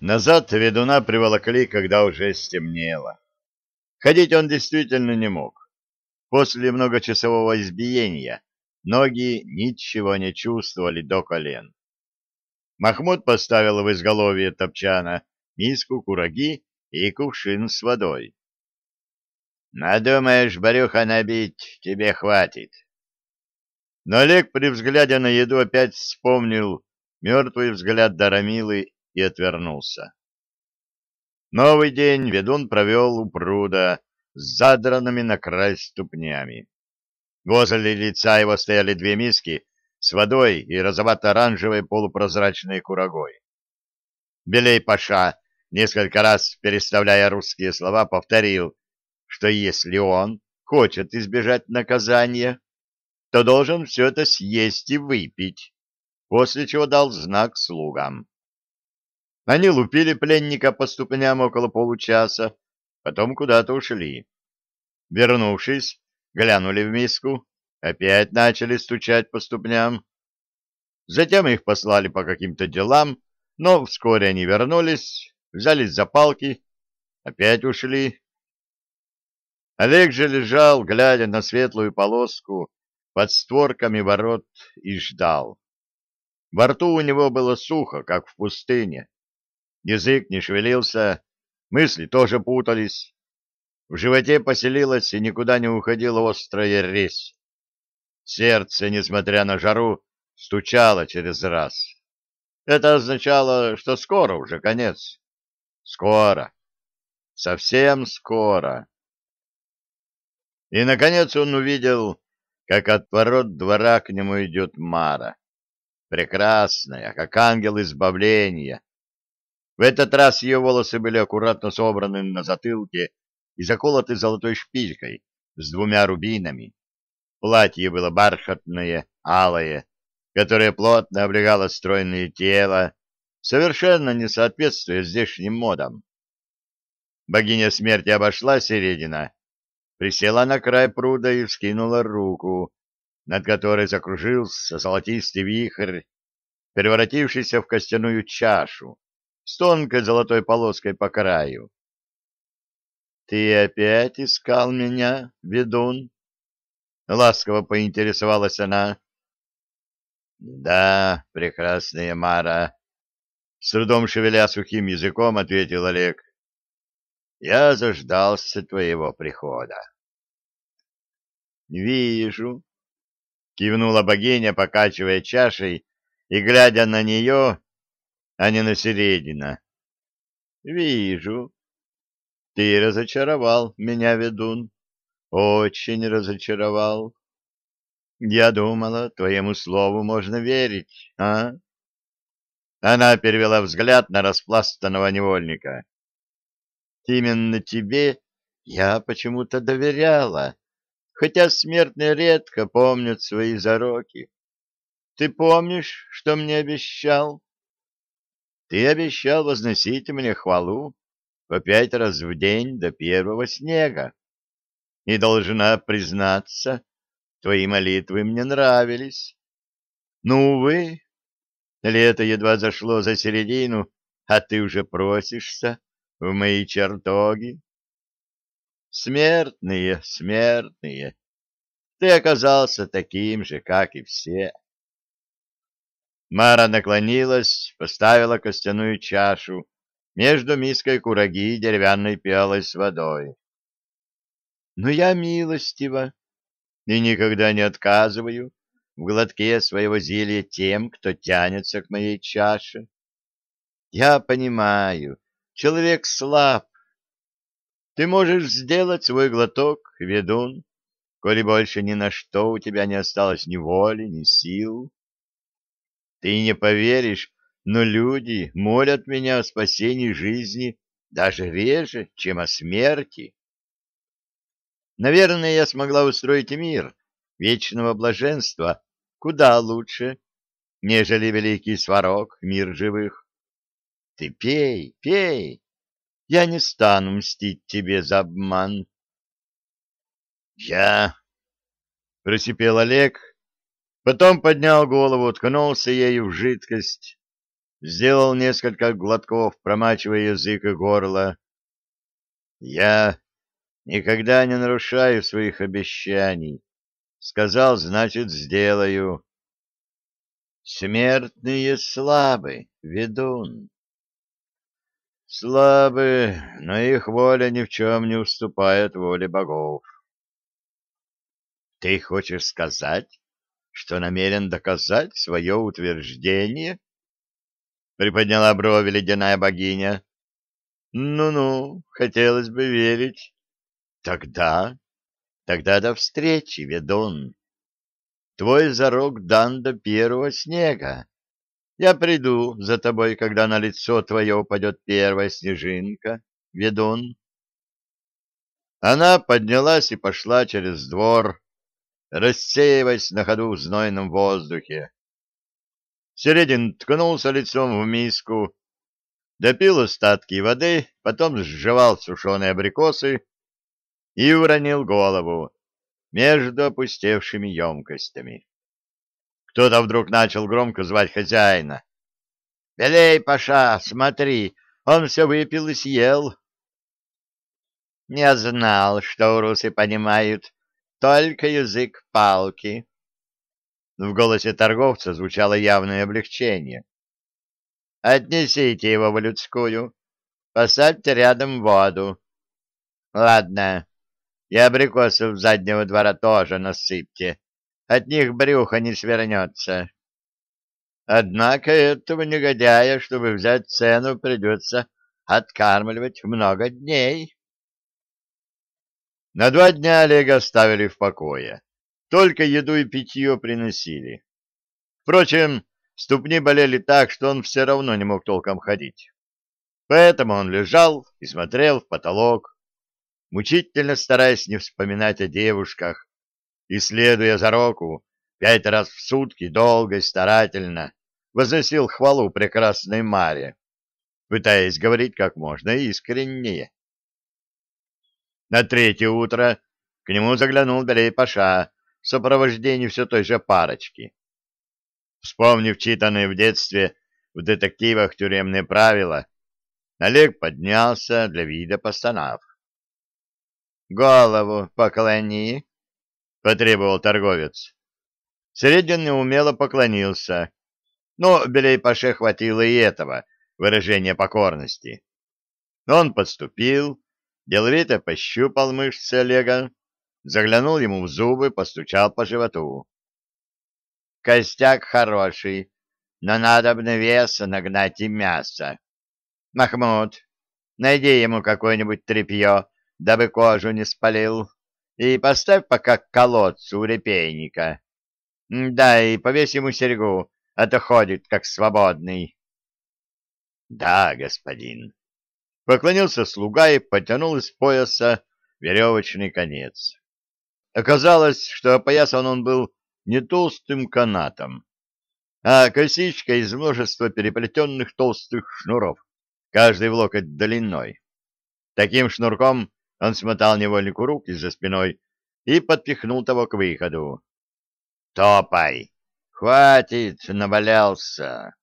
Назад ведуна приволокли, когда уже стемнело. Ходить он действительно не мог. После многочасового избиения ноги ничего не чувствовали до колен. Махмуд поставил в изголовье топчана миску кураги и кувшин с водой. «Надумаешь брюхо набить, тебе хватит». Но Олег при взгляде на еду опять вспомнил мертвый взгляд Дарамилы и отвернулся. Новый день ведун провел у пруда с задранными на край ступнями. Возле лица его стояли две миски с водой и розовато-оранжевой полупрозрачной курагой. Белей Паша, несколько раз переставляя русские слова, повторил, что если он хочет избежать наказания, то должен все это съесть и выпить, после чего дал знак слугам. Они лупили пленника по ступням около получаса, потом куда-то ушли. Вернувшись, глянули в миску, опять начали стучать по ступням. Затем их послали по каким-то делам, но вскоре они вернулись, взялись за палки, опять ушли. Олег же лежал, глядя на светлую полоску под створками ворот, и ждал. Во рту у него было сухо, как в пустыне. Язык не шевелился, мысли тоже путались. В животе поселилась и никуда не уходила острая резь. Сердце, несмотря на жару, стучало через раз. Это означало, что скоро уже конец. Скоро. Совсем скоро. И, наконец, он увидел, как от ворот двора к нему идет Мара. Прекрасная, как ангел избавления, в этот раз ее волосы были аккуратно собраны на затылке и заколоты золотой шпилькой с двумя рубинами. Платье было бархатное, алое, которое плотно облегало стройное тело, совершенно не соответствуя здешним модам. Богиня смерти обошла середина, присела на край пруда и вскинула руку, над которой закружился золотистый вихрь, превратившийся в костяную чашу с тонкой золотой полоской по краю. — Ты опять искал меня, ведун? — ласково поинтересовалась она. — Да, прекрасная Мара, — с трудом шевеля сухим языком ответил Олег. — Я заждался твоего прихода. — Вижу, — кивнула богиня, покачивая чашей и глядя на нее, а не на середина. Вижу. Ты разочаровал меня, ведун. Очень разочаровал. Я думала, твоему слову можно верить, а? Она перевела взгляд на распластанного невольника. Именно тебе я почему-то доверяла, хотя смертные редко помнят свои зароки. Ты помнишь, что мне обещал? Ты обещал возносить мне хвалу по пять раз в день до первого снега. И должна признаться, твои молитвы мне нравились. Ну, увы, лето едва зашло за середину, а ты уже просишься в мои чертоги. Смертные, смертные, ты оказался таким же, как и все. Мара наклонилась, поставила костяную чашу между миской кураги и деревянной пиалой с водой. Но я милостива и никогда не отказываю в глотке своего зелья тем, кто тянется к моей чаше. Я понимаю, человек слаб. Ты можешь сделать свой глоток, ведун, коли больше ни на что у тебя не осталось ни воли, ни сил. Ты не поверишь, но люди молят меня о спасении жизни даже реже, чем о смерти. Наверное, я смогла устроить мир вечного блаженства куда лучше, нежели великий сварог, мир живых. Ты пей, пей, я не стану мстить тебе за обман. Я, — просипел Олег, Потом поднял голову, ткнулся ею в жидкость. сделал несколько глотков, промачивая язык и горло. Я никогда не нарушаю своих обещаний. Сказал, значит, сделаю. Смертные слабы, ведун. Слабы, но их воля ни в чем не уступает воле богов. Ты хочешь сказать, что намерен доказать свое утверждение? Приподняла брови ледяная богиня. Ну-ну, хотелось бы верить. Тогда, тогда до встречи, ведун. Твой зарок дан до первого снега. Я приду за тобой, когда на лицо твое упадет первая снежинка, ведун. Она поднялась и пошла через двор, рассеиваясь на ходу в знойном воздухе. Середин ткнулся лицом в миску, допил остатки воды, потом сживал сушеные абрикосы и уронил голову между опустевшими емкостями. Кто-то вдруг начал громко звать хозяина. — Белей, Паша, смотри, он все выпил и съел. — Не знал, что урусы понимают только язык палки. В голосе торговца звучало явное облегчение. — Отнесите его в людскую, посадьте рядом воду. — Ладно, и абрикосов заднего двора тоже насыпьте от них брюхо не свернется. Однако этого негодяя, чтобы взять цену, придется откармливать много дней. На два дня Олега оставили в покое. Только еду и питье приносили. Впрочем, ступни болели так, что он все равно не мог толком ходить. Поэтому он лежал и смотрел в потолок, мучительно стараясь не вспоминать о девушках, и, следуя за року, пять раз в сутки долго и старательно возносил хвалу прекрасной Маре, пытаясь говорить как можно искреннее. На третье утро к нему заглянул Белей Паша в сопровождении все той же парочки. Вспомнив читанные в детстве в детективах тюремные правила, Олег поднялся для вида постанав. — Голову поклони, — потребовал торговец. Середин неумело поклонился, но Белей-Паше хватило и этого выражения покорности. Он подступил, деловито пощупал мышцы Олега, заглянул ему в зубы, постучал по животу. «Костяк хороший, но надо бы веса нагнать и мясо. Махмуд, найди ему какое-нибудь тряпье, дабы кожу не спалил и поставь пока к колодцу у репейника. Да, и повесь ему серьгу, а то ходит как свободный. — Да, господин. Поклонился слуга и потянул из пояса веревочный конец. Оказалось, что опоясан он был не толстым канатом, а косичкой из множества переплетенных толстых шнуров, каждый в локоть длиной. Таким шнурком он смотал невольнику руки за спиной и подпихнул того к выходу. — Топай! Хватит, навалялся!